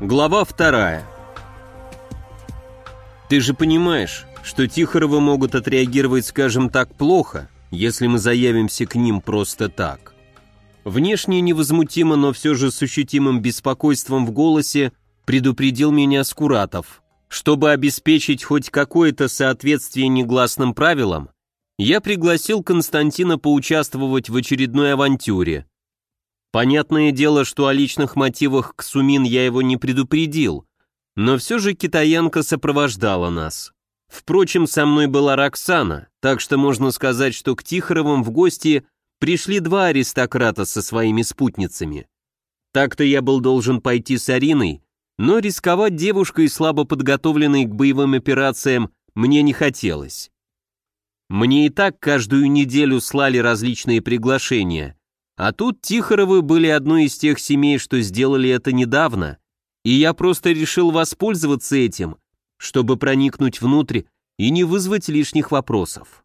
Глава вторая. Ты же понимаешь, что Тихорова могут отреагировать, скажем так, плохо, если мы заявимся к ним просто так. Внешне невозмутимо, но все же с ощутимым беспокойством в голосе предупредил меня Скуратов. Чтобы обеспечить хоть какое-то соответствие негласным правилам, я пригласил Константина поучаствовать в очередной авантюре – Понятное дело, что о личных мотивах Ксумин я его не предупредил, но все же китаянка сопровождала нас. Впрочем, со мной была Роксана, так что можно сказать, что к Тихоровым в гости пришли два аристократа со своими спутницами. Так-то я был должен пойти с Ариной, но рисковать девушкой, слабо подготовленной к боевым операциям, мне не хотелось. Мне и так каждую неделю слали различные приглашения, а тут Тихоровы были одной из тех семей, что сделали это недавно, и я просто решил воспользоваться этим, чтобы проникнуть внутрь и не вызвать лишних вопросов.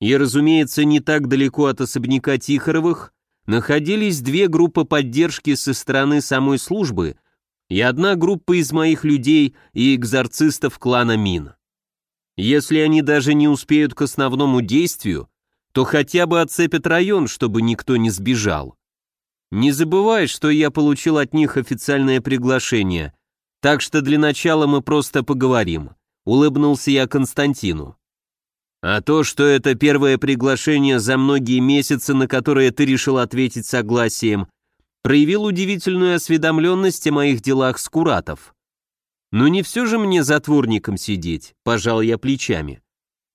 И, разумеется, не так далеко от особняка Тихоровых находились две группы поддержки со стороны самой службы и одна группа из моих людей и экзорцистов клана Мин. Если они даже не успеют к основному действию, то хотя бы отцепят район, чтобы никто не сбежал. Не забывай, что я получил от них официальное приглашение, так что для начала мы просто поговорим», — улыбнулся я Константину. «А то, что это первое приглашение за многие месяцы, на которое ты решил ответить согласием, проявил удивительную осведомленность о моих делах с Куратов. Но не все же мне затворником сидеть», — пожал я плечами.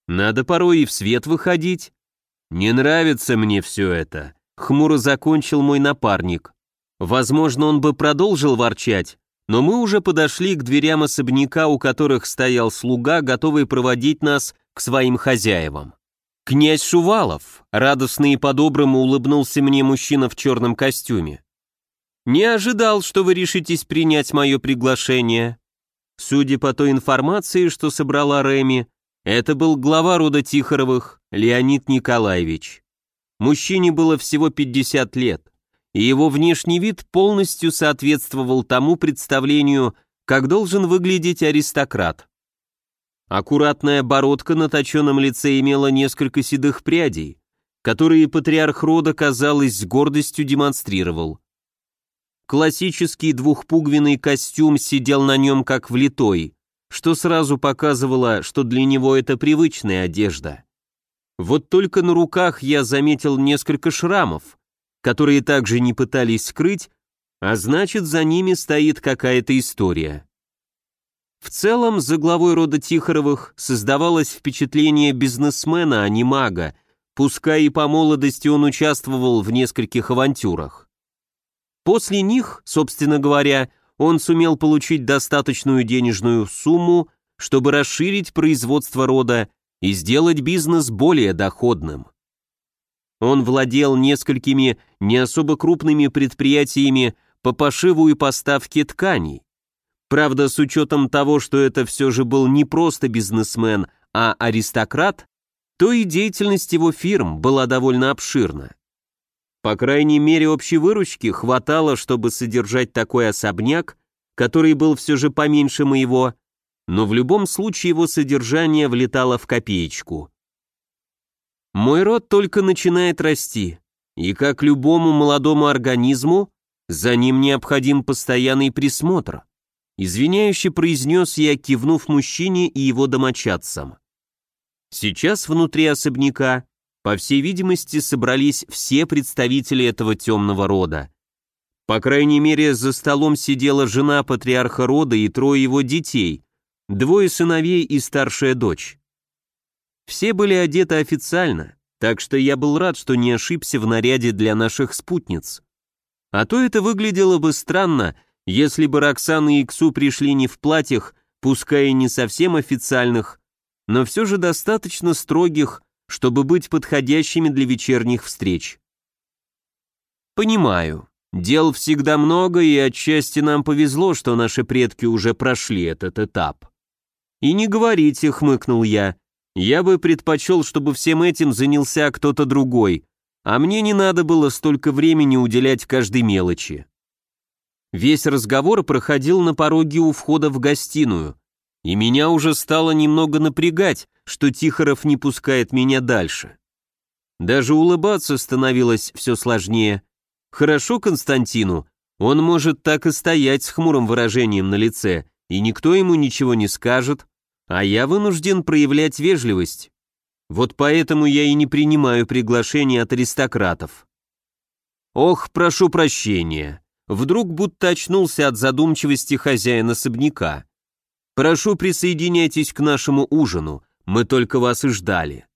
«Надо порой и в свет выходить». «Не нравится мне все это», — хмуро закончил мой напарник. Возможно, он бы продолжил ворчать, но мы уже подошли к дверям особняка, у которых стоял слуга, готовый проводить нас к своим хозяевам. «Князь Шувалов», — радостно и по-доброму улыбнулся мне мужчина в черном костюме. «Не ожидал, что вы решитесь принять мое приглашение», Судя по той информации, что собрала Реми, это был глава рода Тихоровых Леонид Николаевич. Мужчине было всего 50 лет, и его внешний вид полностью соответствовал тому представлению, как должен выглядеть аристократ. Аккуратная бородка на точенном лице имела несколько седых прядей, которые патриарх рода, казалось, с гордостью демонстрировал. Классический двухпугвенный костюм сидел на нем как влитой – что сразу показывало, что для него это привычная одежда. Вот только на руках я заметил несколько шрамов, которые также не пытались скрыть, а значит, за ними стоит какая-то история. В целом, за главой рода Тихоровых создавалось впечатление бизнесмена, а не мага, пускай и по молодости он участвовал в нескольких авантюрах. После них, собственно говоря, он сумел получить достаточную денежную сумму, чтобы расширить производство рода и сделать бизнес более доходным. Он владел несколькими не особо крупными предприятиями по пошиву и поставке тканей. Правда, с учетом того, что это все же был не просто бизнесмен, а аристократ, то и деятельность его фирм была довольно обширна. По крайней мере, общей выручки хватало, чтобы содержать такой особняк, который был все же поменьше моего, но в любом случае его содержание влетало в копеечку. Мой род только начинает расти, и как любому молодому организму, за ним необходим постоянный присмотр. Извиняюще произнес я, кивнув мужчине и его домочадцам. Сейчас внутри особняка по всей видимости, собрались все представители этого темного рода. По крайней мере, за столом сидела жена патриарха рода и трое его детей, двое сыновей и старшая дочь. Все были одеты официально, так что я был рад, что не ошибся в наряде для наших спутниц. А то это выглядело бы странно, если бы Роксана и Иксу пришли не в платьях, пускай и не совсем официальных, но все же достаточно строгих, чтобы быть подходящими для вечерних встреч. Понимаю, дел всегда много, и отчасти нам повезло, что наши предки уже прошли этот этап. И не говорите, хмыкнул я. Я бы предпочел, чтобы всем этим занялся кто-то другой, а мне не надо было столько времени уделять каждой мелочи. Весь разговор проходил на пороге у входа в гостиную, и меня уже стало немного напрягать, что Тихоров не пускает меня дальше. Даже улыбаться становилось все сложнее. Хорошо Константину, он может так и стоять с хмурым выражением на лице, и никто ему ничего не скажет, а я вынужден проявлять вежливость. Вот поэтому я и не принимаю приглашения от аристократов. Ох, прошу прощения. Вдруг будто очнулся от задумчивости хозяин особняка. Прошу присоединяйтесь к нашему ужину. Мы только вас и ждали».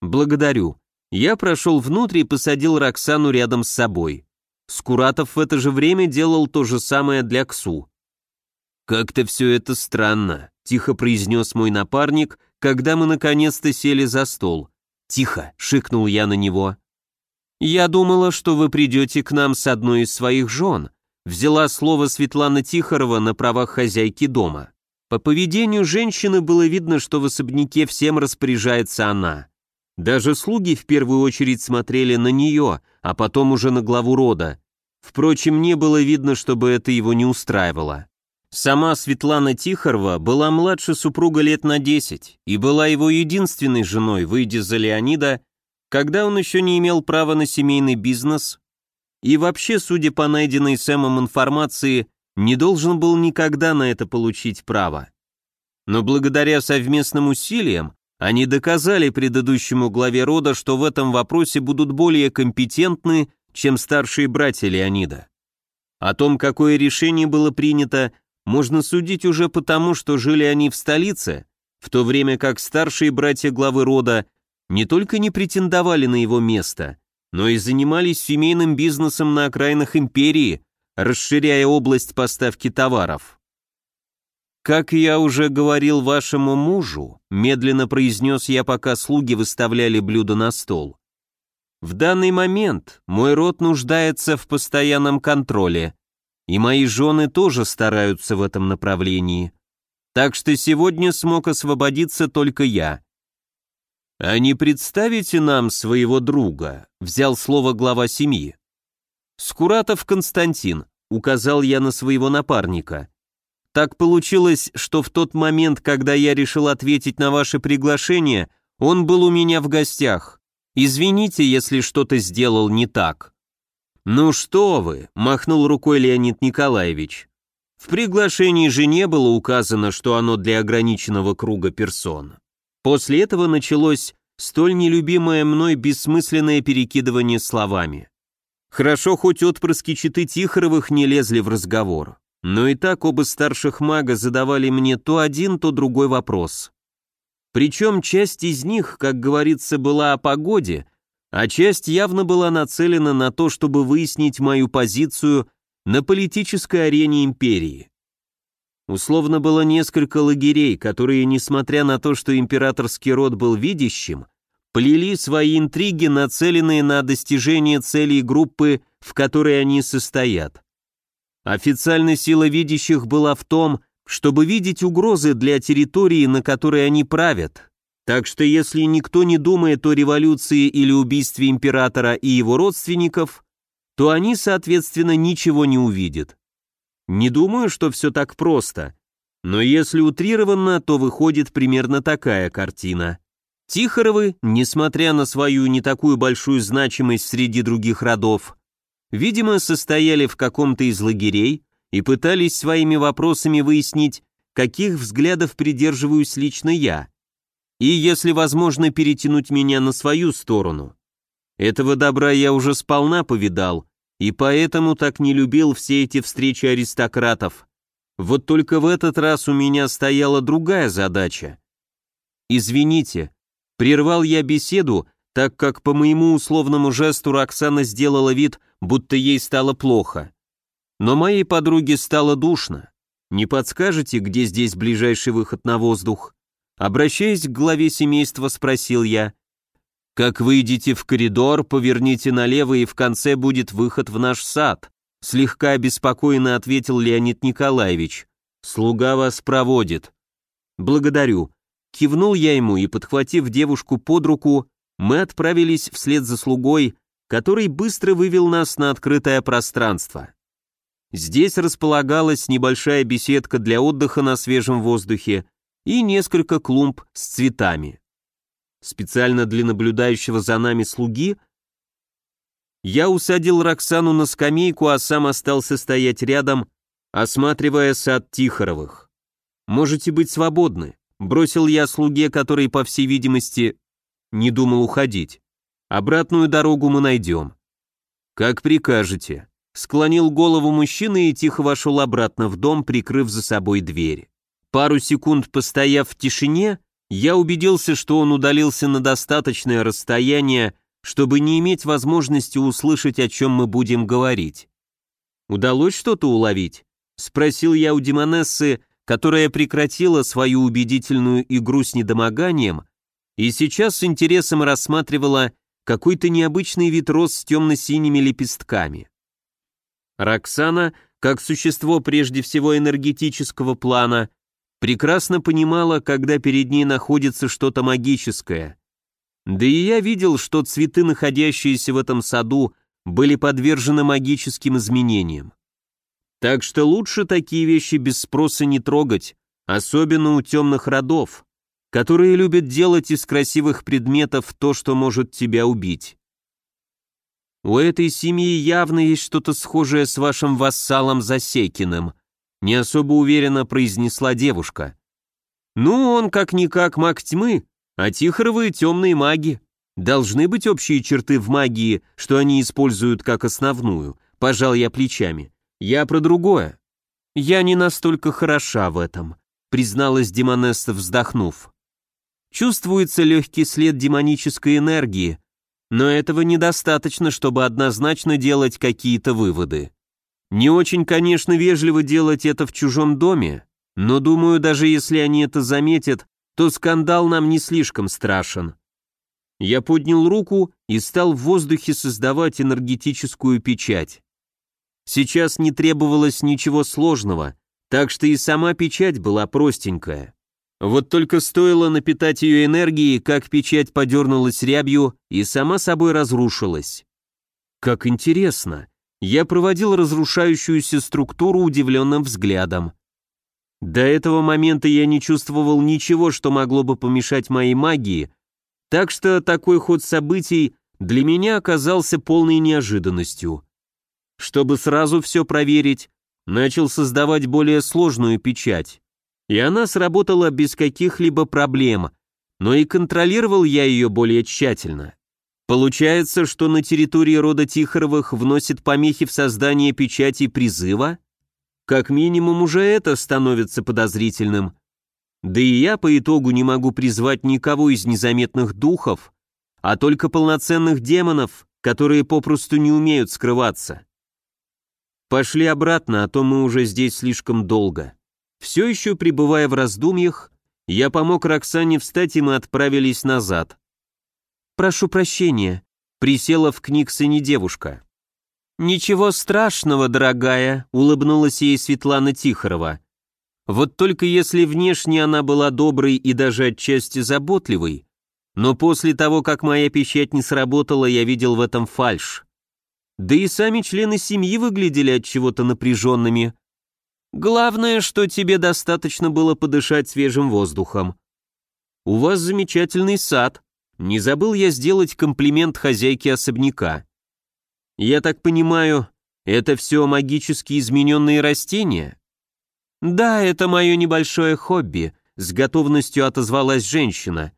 «Благодарю. Я прошел внутрь и посадил Роксану рядом с собой. Скуратов в это же время делал то же самое для Ксу». «Как-то все это странно», — тихо произнес мой напарник, когда мы наконец-то сели за стол. «Тихо!» — шикнул я на него. «Я думала, что вы придете к нам с одной из своих жен», — взяла слово Светлана Тихорова на правах хозяйки дома. По поведению женщины было видно, что в особняке всем распоряжается она. Даже слуги в первую очередь смотрели на нее, а потом уже на главу рода. Впрочем, не было видно, чтобы это его не устраивало. Сама Светлана Тихорова была младше супруга лет на 10 и была его единственной женой, выйдя за Леонида, когда он еще не имел права на семейный бизнес и вообще, судя по найденной Сэмом информации, не должен был никогда на это получить право. Но благодаря совместным усилиям они доказали предыдущему главе рода, что в этом вопросе будут более компетентны, чем старшие братья Леонида. О том, какое решение было принято, можно судить уже потому, что жили они в столице, в то время как старшие братья главы рода не только не претендовали на его место, но и занимались семейным бизнесом на окраинах империи, расширяя область поставки товаров. «Как я уже говорил вашему мужу», — медленно произнес я, пока слуги выставляли блюда на стол, «в данный момент мой род нуждается в постоянном контроле, и мои жены тоже стараются в этом направлении. Так что сегодня смог освободиться только я». «А не представите нам своего друга», — взял слово глава семьи. «Скуратов Константин», — указал я на своего напарника. «Так получилось, что в тот момент, когда я решил ответить на ваше приглашение, он был у меня в гостях. Извините, если что-то сделал не так». «Ну что вы», — махнул рукой Леонид Николаевич. «В приглашении же не было указано, что оно для ограниченного круга персон». После этого началось столь нелюбимое мной бессмысленное перекидывание словами. Хорошо, хоть отпрыски читы Тихоровых не лезли в разговор. Но и так оба старших мага задавали мне то один, то другой вопрос. Причем часть из них, как говорится, была о погоде, а часть явно была нацелена на то, чтобы выяснить мою позицию на политической арене империи. Условно было несколько лагерей, которые, несмотря на то, что императорский род был видящим, плели свои интриги, нацеленные на достижение целей группы, в которой они состоят. Официальная сила видящих была в том, чтобы видеть угрозы для территории, на которой они правят. Так что если никто не думает о революции или убийстве императора и его родственников, то они, соответственно, ничего не увидят. Не думаю, что все так просто, но если утрированно, то выходит примерно такая картина. Тихоровы, несмотря на свою не такую большую значимость среди других родов, видимо, состояли в каком-то из лагерей и пытались своими вопросами выяснить, каких взглядов придерживаюсь лично я, и, если возможно, перетянуть меня на свою сторону. Этого добра я уже сполна повидал, и поэтому так не любил все эти встречи аристократов. Вот только в этот раз у меня стояла другая задача. «Извините», Прервал я беседу, так как по моему условному жесту Роксана сделала вид, будто ей стало плохо. Но моей подруге стало душно. Не подскажете, где здесь ближайший выход на воздух? Обращаясь к главе семейства, спросил я. Как выйдете в коридор, поверните налево, и в конце будет выход в наш сад. Слегка обеспокоенно ответил Леонид Николаевич. «Слуга вас проводит». «Благодарю. Кивнул я ему и, подхватив девушку под руку, мы отправились вслед за слугой, который быстро вывел нас на открытое пространство. Здесь располагалась небольшая беседка для отдыха на свежем воздухе и несколько клумб с цветами. Специально для наблюдающего за нами слуги я усадил Роксану на скамейку, а сам остался стоять рядом, осматривая сад Тихоровых. «Можете быть свободны», Бросил я слуге, который, по всей видимости, не думал уходить. Обратную дорогу мы найдем. Как прикажете. Склонил голову мужчина и тихо вошел обратно в дом, прикрыв за собой дверь. Пару секунд постояв в тишине, я убедился, что он удалился на достаточное расстояние, чтобы не иметь возможности услышать, о чем мы будем говорить. «Удалось что-то уловить?» — спросил я у Демонессы, которая прекратила свою убедительную игру с недомоганием и сейчас с интересом рассматривала какой-то необычный вид роз с темно-синими лепестками. Роксана, как существо прежде всего энергетического плана, прекрасно понимала, когда перед ней находится что-то магическое. Да и я видел, что цветы, находящиеся в этом саду, были подвержены магическим изменениям. Так что лучше такие вещи без спроса не трогать, особенно у темных родов, которые любят делать из красивых предметов то, что может тебя убить. У этой семьи явно есть что-то схожее с вашим вассалом Засекиным, не особо уверенно произнесла девушка. Ну, он как-никак маг тьмы, а тихоровые темные маги. Должны быть общие черты в магии, что они используют как основную, пожал я плечами. Я про другое. Я не настолько хороша в этом, призналась Демонесса, вздохнув. Чувствуется легкий след демонической энергии, но этого недостаточно, чтобы однозначно делать какие-то выводы. Не очень, конечно, вежливо делать это в чужом доме, но думаю, даже если они это заметят, то скандал нам не слишком страшен. Я поднял руку и стал в воздухе создавать энергетическую печать. Сейчас не требовалось ничего сложного, так что и сама печать была простенькая. Вот только стоило напитать ее энергией, как печать подернулась рябью и сама собой разрушилась. Как интересно. Я проводил разрушающуюся структуру удивленным взглядом. До этого момента я не чувствовал ничего, что могло бы помешать моей магии, так что такой ход событий для меня оказался полной неожиданностью. Чтобы сразу все проверить, начал создавать более сложную печать. И она сработала без каких-либо проблем, но и контролировал я ее более тщательно. Получается, что на территории рода Тихоровых вносит помехи в создание печати призыва? Как минимум уже это становится подозрительным. Да и я по итогу не могу призвать никого из незаметных духов, а только полноценных демонов, которые попросту не умеют скрываться. «Пошли обратно, а то мы уже здесь слишком долго». Все еще пребывая в раздумьях, я помог Роксане встать, и мы отправились назад. «Прошу прощения», — присела в книгсоне девушка. «Ничего страшного, дорогая», — улыбнулась ей Светлана Тихорова. Вот только если внешне она была доброй и даже отчасти заботливой, но после того, как моя печать не сработала, я видел в этом фальшь. Да и сами члены семьи выглядели от чего-то напряженными. Главное, что тебе достаточно было подышать свежим воздухом. У вас замечательный сад. Не забыл я сделать комплимент хозяйке особняка. Я так понимаю, это все магически измененные растения? Да, это мое небольшое хобби, с готовностью отозвалась женщина.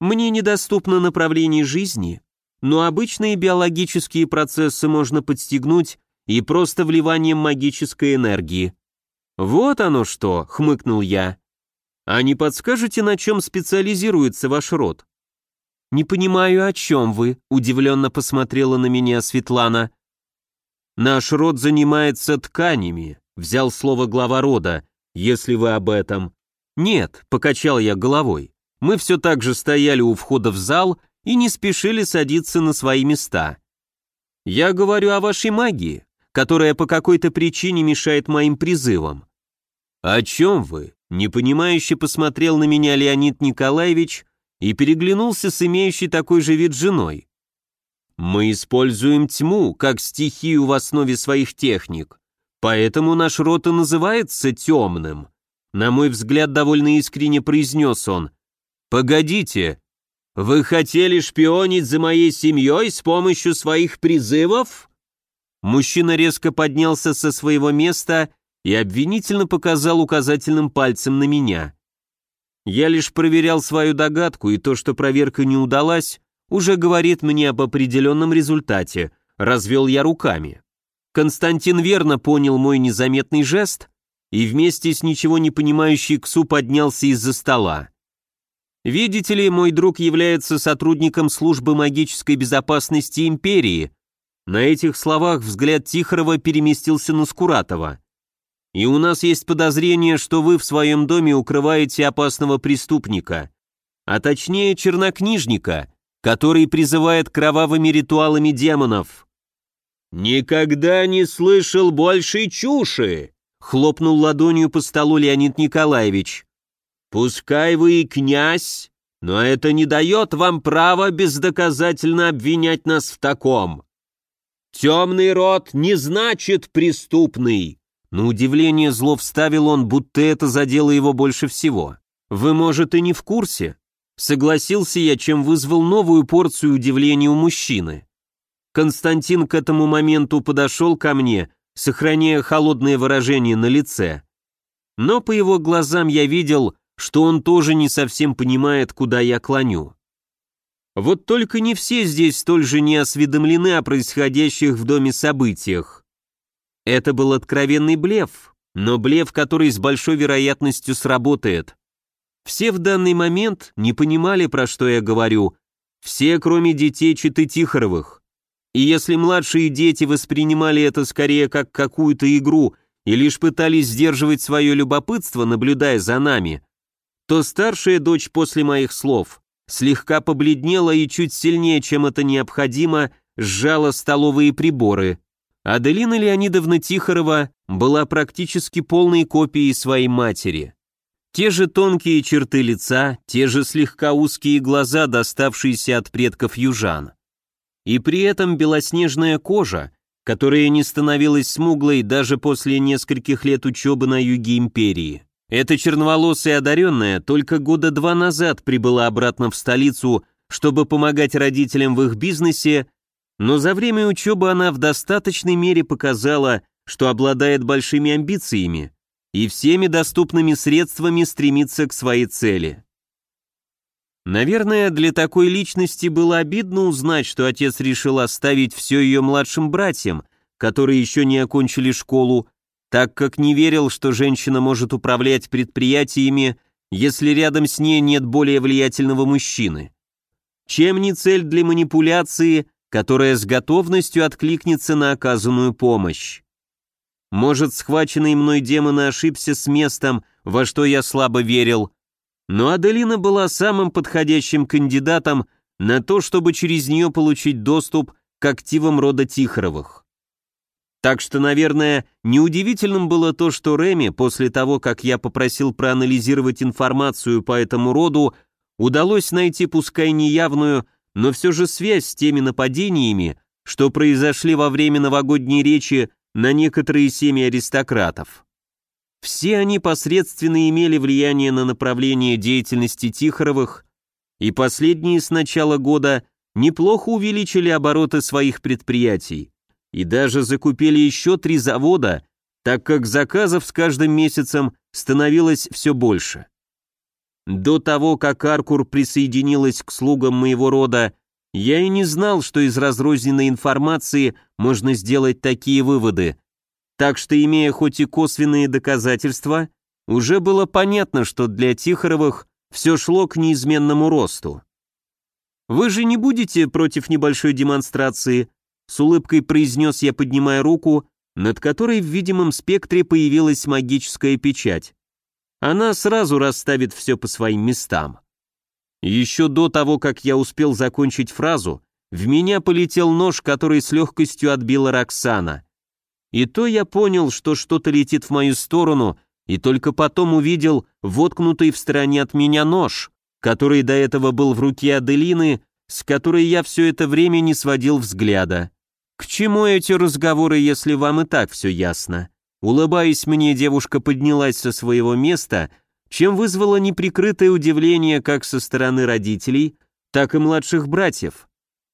Мне недоступно направление жизни, но обычные биологические процессы можно подстегнуть и просто вливанием магической энергии. «Вот оно что!» — хмыкнул я. «А не подскажете, на чем специализируется ваш род?» «Не понимаю, о чем вы», — удивленно посмотрела на меня Светлана. «Наш род занимается тканями», — взял слово глава рода, «если вы об этом». «Нет», — покачал я головой. «Мы все так же стояли у входа в зал», — и не спешили садиться на свои места. Я говорю о вашей магии, которая по какой-то причине мешает моим призывам. О чем вы? Непонимающе посмотрел на меня Леонид Николаевич и переглянулся с имеющей такой же вид женой. Мы используем тьму как стихию в основе своих техник, поэтому наш рот и называется темным. На мой взгляд, довольно искренне произнес он. «Погодите, вы хотели шпионить за моей семьей с помощью своих призывов?» Мужчина резко поднялся со своего места и обвинительно показал указательным пальцем на меня. Я лишь проверял свою догадку, и то, что проверка не удалась, уже говорит мне об определенном результате, развел я руками. Константин верно понял мой незаметный жест и вместе с ничего не понимающей Ксу поднялся из-за стола. Видите ли, мой друг является сотрудником службы магической безопасности империи. На этих словах взгляд Тихорова переместился на Скуратова. И у нас есть подозрение, что вы в своем доме укрываете опасного преступника, а точнее чернокнижника, который призывает кровавыми ритуалами демонов. «Никогда не слышал больше чуши!» — хлопнул ладонью по столу Леонид Николаевич. Пускай вы и князь, но это не дает вам права бездоказательно обвинять нас в таком. Темный род не значит преступный. На удивление зло вставил он, будто это задело его больше всего. Вы, может, и не в курсе? Согласился я, чем вызвал новую порцию удивления у мужчины. Константин к этому моменту подошел ко мне, сохраняя холодное выражение на лице. Но по его глазам я видел, что он тоже не совсем понимает, куда я клоню. Вот только не все здесь столь же не осведомлены о происходящих в доме событиях. Это был откровенный блеф, но блеф, который с большой вероятностью сработает. Все в данный момент не понимали, про что я говорю. Все, кроме детей Читы Тихоровых. И если младшие дети воспринимали это скорее как какую-то игру и лишь пытались сдерживать свое любопытство, наблюдая за нами, то старшая дочь после моих слов слегка побледнела и чуть сильнее, чем это необходимо, сжала столовые приборы. Аделина Леонидовна Тихорова была практически полной копией своей матери. Те же тонкие черты лица, те же слегка узкие глаза, доставшиеся от предков южан. И при этом белоснежная кожа, которая не становилась смуглой даже после нескольких лет учебы на юге империи. Эта черноволосая одаренная только года два назад прибыла обратно в столицу, чтобы помогать родителям в их бизнесе, но за время учебы она в достаточной мере показала, что обладает большими амбициями и всеми доступными средствами стремится к своей цели. Наверное, для такой личности было обидно узнать, что отец решил оставить все ее младшим братьям, которые еще не окончили школу, так как не верил, что женщина может управлять предприятиями, если рядом с ней нет более влиятельного мужчины. Чем не цель для манипуляции, которая с готовностью откликнется на оказанную помощь? Может, схваченный мной демон ошибся с местом, во что я слабо верил, но Аделина была самым подходящим кандидатом на то, чтобы через нее получить доступ к активам рода Тихоровых. Так что, наверное, неудивительным было то, что Реми, после того, как я попросил проанализировать информацию по этому роду, удалось найти, пускай неявную, но все же связь с теми нападениями, что произошли во время новогодней речи на некоторые семьи аристократов. Все они посредственно имели влияние на направление деятельности Тихоровых, и последние с начала года неплохо увеличили обороты своих предприятий и даже закупили еще три завода, так как заказов с каждым месяцем становилось все больше. До того, как Аркур присоединилась к слугам моего рода, я и не знал, что из разрозненной информации можно сделать такие выводы. Так что, имея хоть и косвенные доказательства, уже было понятно, что для Тихоровых все шло к неизменному росту. Вы же не будете против небольшой демонстрации с улыбкой произнес я, поднимая руку, над которой в видимом спектре появилась магическая печать. Она сразу расставит все по своим местам. Еще до того, как я успел закончить фразу, в меня полетел нож, который с легкостью отбила Роксана. И то я понял, что что-то летит в мою сторону, и только потом увидел воткнутый в стороне от меня нож, который до этого был в руке Аделины, с которой я все это время не сводил взгляда. «К чему эти разговоры, если вам и так все ясно?» Улыбаясь мне, девушка поднялась со своего места, чем вызвала неприкрытое удивление как со стороны родителей, так и младших братьев,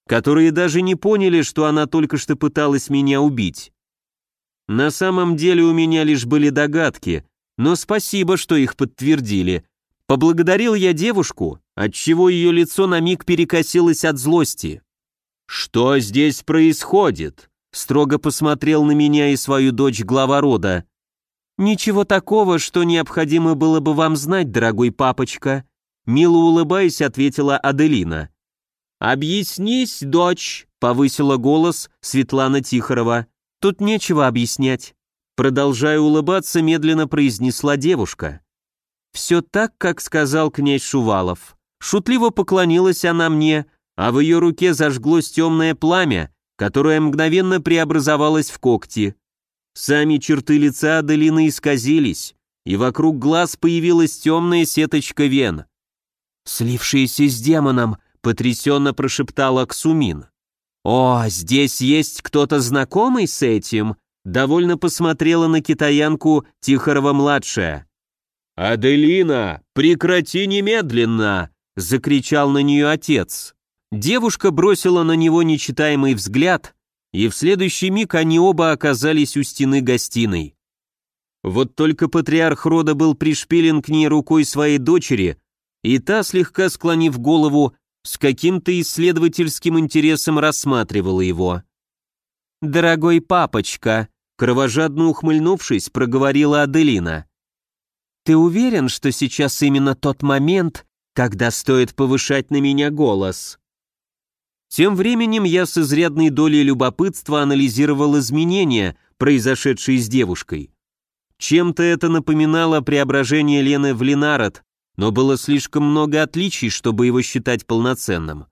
которые даже не поняли, что она только что пыталась меня убить. На самом деле у меня лишь были догадки, но спасибо, что их подтвердили. Поблагодарил я девушку, отчего ее лицо на миг перекосилось от злости. «Что здесь происходит?» строго посмотрел на меня и свою дочь глава рода. «Ничего такого, что необходимо было бы вам знать, дорогой папочка», мило улыбаясь, ответила Аделина. «Объяснись, дочь», — повысила голос Светлана Тихорова. «Тут нечего объяснять», — продолжая улыбаться, медленно произнесла девушка. Все так, как сказал князь Шувалов. Шутливо поклонилась она мне, а в ее руке зажглось темное пламя, которое мгновенно преобразовалось в когти. Сами черты лица Аделины исказились, и вокруг глаз появилась темная сеточка вен. «Слившиеся с демоном», — потрясенно прошептала Ксумин. «О, здесь есть кто-то знакомый с этим?» — довольно посмотрела на китаянку Тихорова-младшая. «Аделина, прекрати немедленно!» — закричал на нее отец. Девушка бросила на него нечитаемый взгляд, и в следующий миг они оба оказались у стены гостиной. Вот только патриарх рода был пришпилен к ней рукой своей дочери, и та, слегка склонив голову, с каким-то исследовательским интересом рассматривала его. «Дорогой папочка», — кровожадно ухмыльнувшись, проговорила Аделина. «Ты уверен, что сейчас именно тот момент, когда стоит повышать на меня голос?» Тем временем я с изрядной долей любопытства анализировал изменения, произошедшие с девушкой. Чем-то это напоминало преображение Лены в Ленарод, но было слишком много отличий, чтобы его считать полноценным.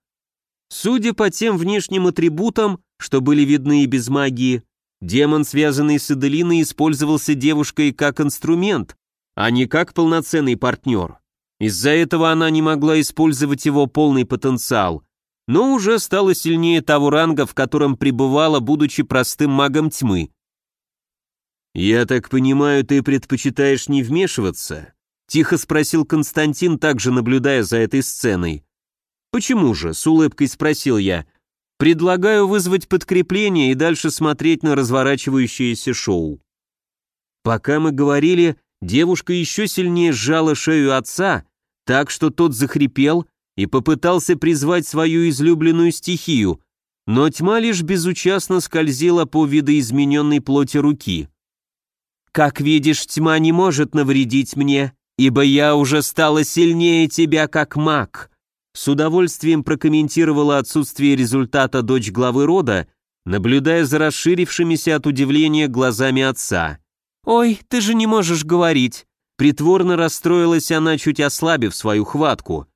Судя по тем внешним атрибутам, что были видны и без магии, демон, связанный с Эделиной, использовался девушкой как инструмент, а не как полноценный партнер. Из-за этого она не могла использовать его полный потенциал, но уже стала сильнее того ранга, в котором пребывала, будучи простым магом тьмы. «Я так понимаю, ты предпочитаешь не вмешиваться?» — тихо спросил Константин, также наблюдая за этой сценой. «Почему же?» — с улыбкой спросил я. «Предлагаю вызвать подкрепление и дальше смотреть на разворачивающееся шоу». Пока мы говорили, девушка еще сильнее сжала шею отца, так что тот захрипел и попытался призвать свою излюбленную стихию, но тьма лишь безучастно скользила по видоизмененной плоти руки. «Как видишь, тьма не может навредить мне, ибо я уже стала сильнее тебя как маг», с удовольствием прокомментировала отсутствие результата дочь главы рода, наблюдая за расширившимися от удивления глазами отца – «Ой, ты же не можешь говорить!» Притворно расстроилась она, чуть ослабив свою хватку.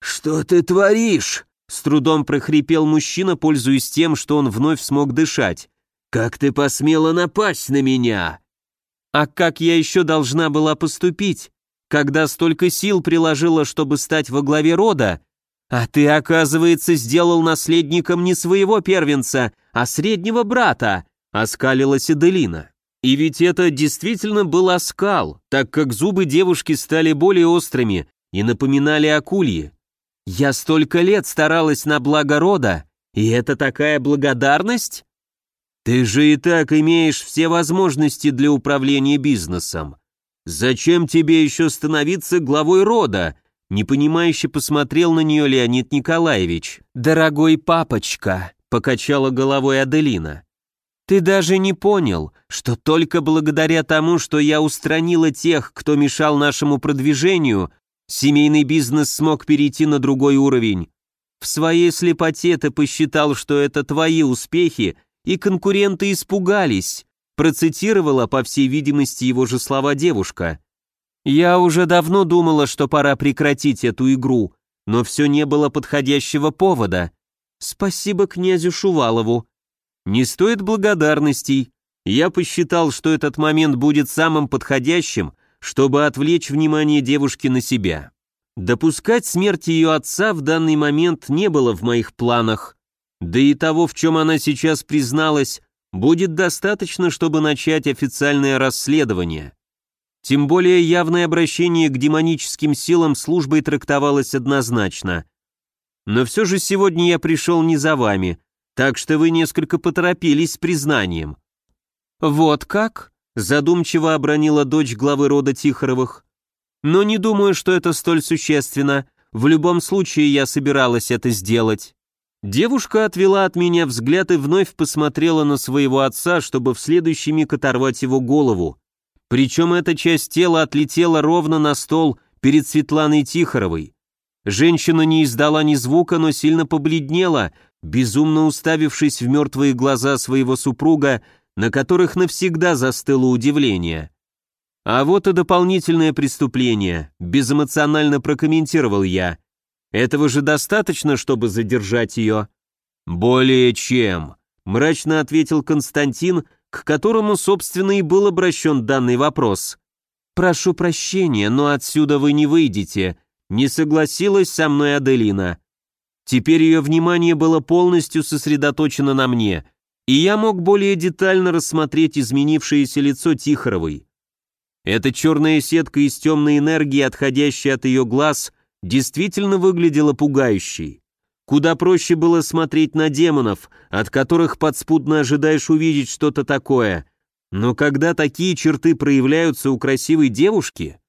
«Что ты творишь?» С трудом прохрипел мужчина, пользуясь тем, что он вновь смог дышать. «Как ты посмела напасть на меня?» «А как я еще должна была поступить? Когда столько сил приложила, чтобы стать во главе рода? А ты, оказывается, сделал наследником не своего первенца, а среднего брата», — оскалилась Эделина. И ведь это действительно был оскал, так как зубы девушки стали более острыми и напоминали акульи. «Я столько лет старалась на благо рода, и это такая благодарность?» «Ты же и так имеешь все возможности для управления бизнесом. Зачем тебе еще становиться главой рода?» Непонимающе посмотрел на нее Леонид Николаевич. «Дорогой папочка», — покачала головой Аделина. Ты даже не понял, что только благодаря тому, что я устранила тех, кто мешал нашему продвижению, семейный бизнес смог перейти на другой уровень. В своей слепоте ты посчитал, что это твои успехи, и конкуренты испугались, процитировала, по всей видимости, его же слова девушка. Я уже давно думала, что пора прекратить эту игру, но все не было подходящего повода. Спасибо князю Шувалову, не стоит благодарностей. Я посчитал, что этот момент будет самым подходящим, чтобы отвлечь внимание девушки на себя. Допускать смерть ее отца в данный момент не было в моих планах. Да и того, в чем она сейчас призналась, будет достаточно, чтобы начать официальное расследование. Тем более явное обращение к демоническим силам службой трактовалось однозначно. Но все же сегодня я пришел не за вами – так что вы несколько поторопились с признанием». «Вот как?» – задумчиво обронила дочь главы рода Тихоровых. «Но не думаю, что это столь существенно. В любом случае я собиралась это сделать». Девушка отвела от меня взгляд и вновь посмотрела на своего отца, чтобы в следующий миг оторвать его голову. Причем эта часть тела отлетела ровно на стол перед Светланой Тихоровой. Женщина не издала ни звука, но сильно побледнела, безумно уставившись в мертвые глаза своего супруга, на которых навсегда застыло удивление. «А вот и дополнительное преступление», — безэмоционально прокомментировал я. «Этого же достаточно, чтобы задержать ее?» «Более чем», — мрачно ответил Константин, к которому, собственно, и был обращен данный вопрос. «Прошу прощения, но отсюда вы не выйдете», не согласилась со мной Аделина. Теперь ее внимание было полностью сосредоточено на мне, и я мог более детально рассмотреть изменившееся лицо Тихоровой. Эта черная сетка из темной энергии, отходящая от ее глаз, действительно выглядела пугающей. Куда проще было смотреть на демонов, от которых подспудно ожидаешь увидеть что-то такое. Но когда такие черты проявляются у красивой девушки,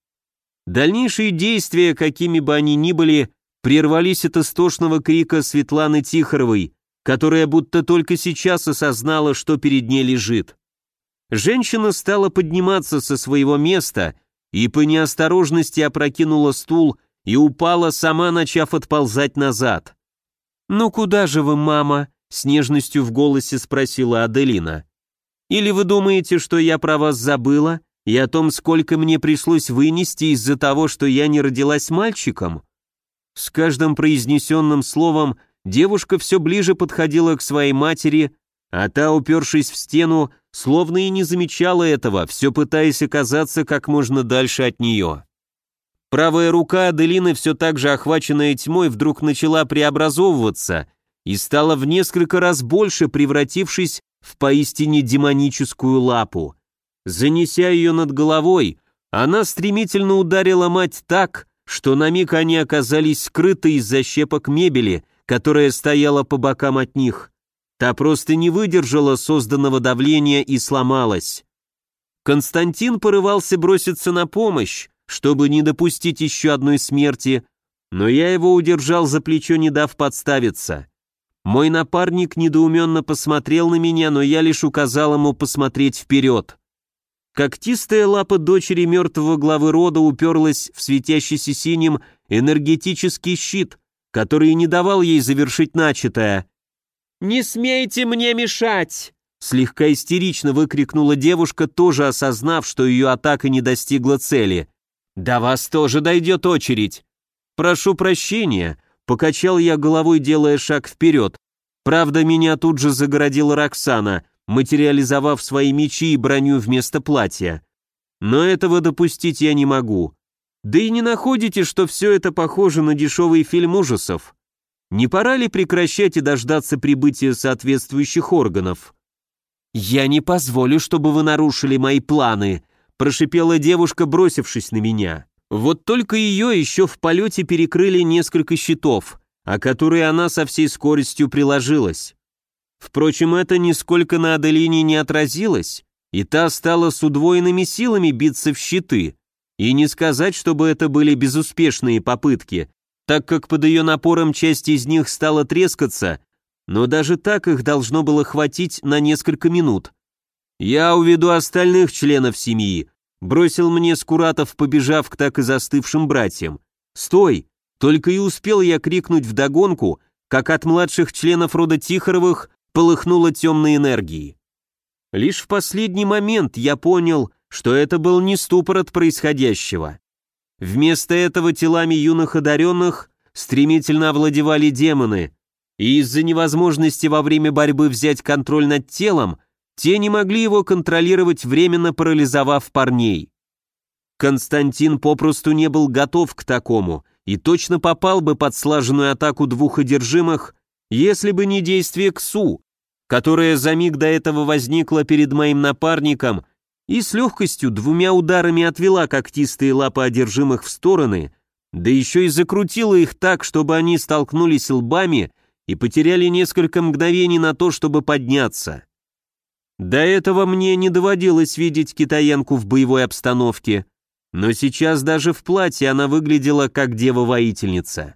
Дальнейшие действия, какими бы они ни были, прервались от истошного крика Светланы Тихоровой, которая будто только сейчас осознала, что перед ней лежит. Женщина стала подниматься со своего места и по неосторожности опрокинула стул и упала, сама начав отползать назад. «Ну куда же вы, мама?» — с нежностью в голосе спросила Аделина. «Или вы думаете, что я про вас забыла? и о том, сколько мне пришлось вынести из-за того, что я не родилась мальчиком. С каждым произнесенным словом девушка все ближе подходила к своей матери, а та, упершись в стену, словно и не замечала этого, все пытаясь оказаться как можно дальше от нее. Правая рука Аделины, все так же охваченная тьмой, вдруг начала преобразовываться и стала в несколько раз больше, превратившись в поистине демоническую лапу – Занеся ее над головой, она стремительно ударила мать так, что на миг они оказались скрыты из-за щепок мебели, которая стояла по бокам от них. Та просто не выдержала созданного давления и сломалась. Константин порывался броситься на помощь, чтобы не допустить еще одной смерти, но я его удержал за плечо, не дав подставиться. Мой напарник недоуменно посмотрел на меня, но я лишь указал ему посмотреть вперед. Когтистая лапа дочери мертвого главы рода уперлась в светящийся синим энергетический щит, который не давал ей завершить начатое. «Не смейте мне мешать!» Слегка истерично выкрикнула девушка, тоже осознав, что ее атака не достигла цели. «До вас тоже дойдет очередь!» «Прошу прощения», — покачал я головой, делая шаг вперед. Правда, меня тут же загородила Роксана материализовав свои мечи и броню вместо платья. Но этого допустить я не могу. Да и не находите, что все это похоже на дешевый фильм ужасов? Не пора ли прекращать и дождаться прибытия соответствующих органов? «Я не позволю, чтобы вы нарушили мои планы», – прошипела девушка, бросившись на меня. Вот только ее еще в полете перекрыли несколько щитов, о которые она со всей скоростью приложилась. Впрочем, это нисколько на Аделине не отразилось, и та стала с удвоенными силами биться в щиты. И не сказать, чтобы это были безуспешные попытки, так как под ее напором часть из них стала трескаться, но даже так их должно было хватить на несколько минут. «Я уведу остальных членов семьи», — бросил мне Скуратов, побежав к так и застывшим братьям. «Стой!» Только и успел я крикнуть вдогонку, как от младших членов рода Тихоровых полыхнуло темной энергией. Лишь в последний момент я понял, что это был не ступор от происходящего. Вместо этого телами юных одаренных стремительно овладевали демоны, и из-за невозможности во время борьбы взять контроль над телом, те не могли его контролировать, временно парализовав парней. Константин попросту не был готов к такому и точно попал бы под слаженную атаку двух одержимых, если бы не действие Ксу, которое за миг до этого возникло перед моим напарником и с легкостью двумя ударами отвела когтистые лапы одержимых в стороны, да еще и закрутила их так, чтобы они столкнулись лбами и потеряли несколько мгновений на то, чтобы подняться. До этого мне не доводилось видеть китаянку в боевой обстановке, но сейчас даже в платье она выглядела как дева-воительница.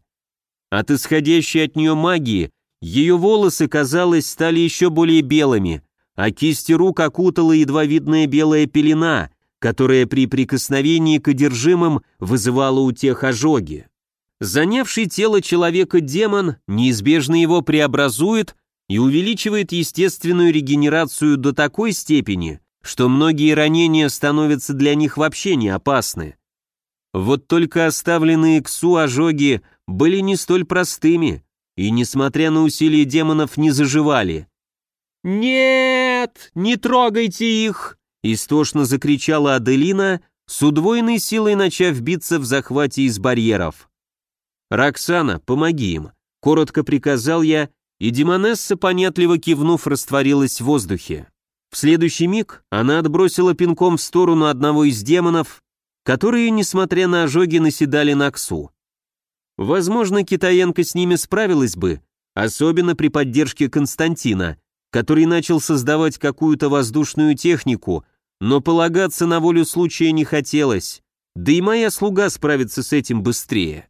От исходящей от нее магии – ее волосы, казалось, стали еще более белыми, а кисти рук окутала едва видная белая пелена, которая при прикосновении к одержимым вызывала у тех ожоги. Занявший тело человека демон неизбежно его преобразует и увеличивает естественную регенерацию до такой степени, что многие ранения становятся для них вообще не опасны. Вот только оставленные Ксу ожоги были не столь простыми, и, несмотря на усилия демонов, не заживали. «Нет, не трогайте их!» — истошно закричала Аделина, с удвоенной силой начав биться в захвате из барьеров. «Роксана, помоги им!» — коротко приказал я, и Демонесса, понятливо кивнув, растворилась в воздухе. В следующий миг она отбросила пинком в сторону одного из демонов, которые, несмотря на ожоги, наседали на Ксу. Возможно, китаянка с ними справилась бы, особенно при поддержке Константина, который начал создавать какую-то воздушную технику, но полагаться на волю случая не хотелось, да и моя слуга справится с этим быстрее.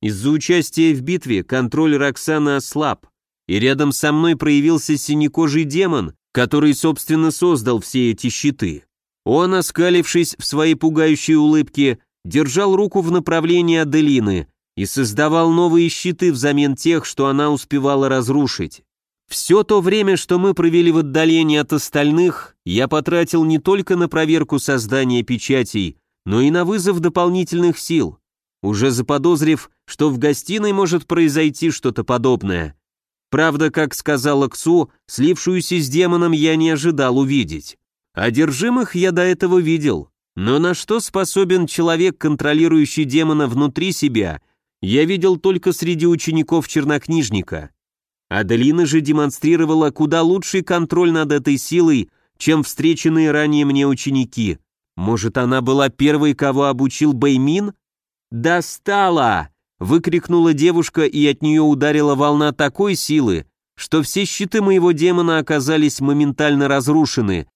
Из-за участия в битве контроль Роксаны ослаб, и рядом со мной проявился синекожий демон, который, собственно, создал все эти щиты. Он, оскалившись в своей пугающей улыбке, держал руку в направлении Аделины, и создавал новые щиты взамен тех, что она успевала разрушить. Все то время, что мы провели в отдалении от остальных, я потратил не только на проверку создания печатей, но и на вызов дополнительных сил, уже заподозрив, что в гостиной может произойти что-то подобное. Правда, как сказала Ксу, слившуюся с демоном я не ожидал увидеть. Одержимых я до этого видел, но на что способен человек, контролирующий демона внутри себя – я видел только среди учеников чернокнижника. Аделина же демонстрировала куда лучший контроль над этой силой, чем встреченные ранее мне ученики. Может, она была первой, кого обучил Бэймин? «Достала!» — выкрикнула девушка, и от нее ударила волна такой силы, что все щиты моего демона оказались моментально разрушены.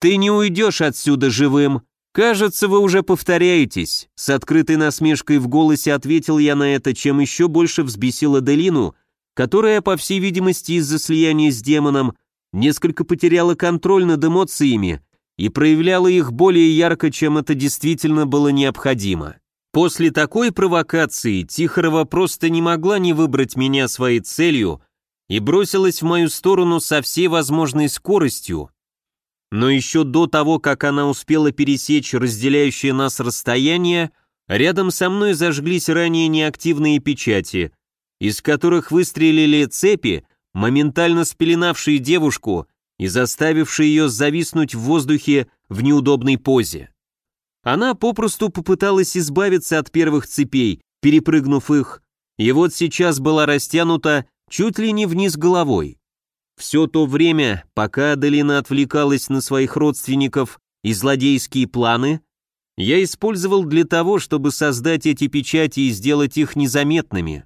«Ты не уйдешь отсюда живым!» «Кажется, вы уже повторяетесь», — с открытой насмешкой в голосе ответил я на это, чем еще больше взбесила Делину, которая, по всей видимости, из-за слияния с демоном, несколько потеряла контроль над эмоциями и проявляла их более ярко, чем это действительно было необходимо. После такой провокации Тихорова просто не могла не выбрать меня своей целью и бросилась в мою сторону со всей возможной скоростью, но еще до того, как она успела пересечь разделяющее нас расстояние, рядом со мной зажглись ранее неактивные печати, из которых выстрелили цепи, моментально спеленавшие девушку и заставившие ее зависнуть в воздухе в неудобной позе. Она попросту попыталась избавиться от первых цепей, перепрыгнув их, и вот сейчас была растянута чуть ли не вниз головой. Все то время, пока Аделина отвлекалась на своих родственников и злодейские планы, я использовал для того, чтобы создать эти печати и сделать их незаметными.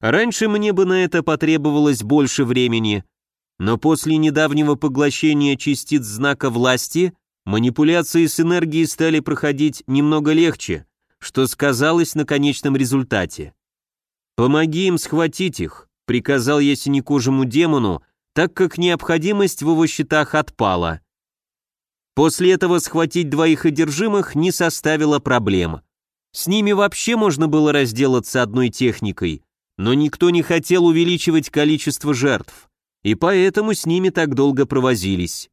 Раньше мне бы на это потребовалось больше времени, но после недавнего поглощения частиц знака власти манипуляции с энергией стали проходить немного легче, что сказалось на конечном результате. «Помоги им схватить их», — приказал я синекожему демону, так как необходимость в его счетах отпала. После этого схватить двоих одержимых не составило проблем. С ними вообще можно было разделаться одной техникой, но никто не хотел увеличивать количество жертв, и поэтому с ними так долго провозились.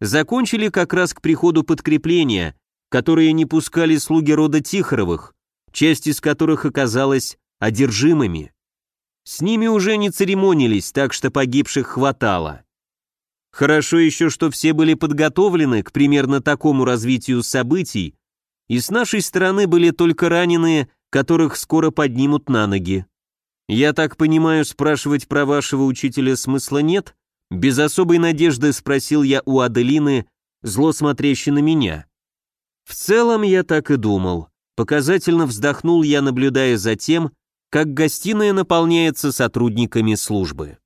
Закончили как раз к приходу подкрепления, которые не пускали слуги рода Тихоровых, часть из которых оказалась одержимыми. С ними уже не церемонились, так что погибших хватало. Хорошо еще, что все были подготовлены к примерно такому развитию событий, и с нашей стороны были только раненые, которых скоро поднимут на ноги. Я так понимаю, спрашивать про вашего учителя смысла нет? Без особой надежды спросил я у Аделины, зло смотрящей на меня. В целом я так и думал. Показательно вздохнул я, наблюдая за тем, как гостиная наполняется сотрудниками службы.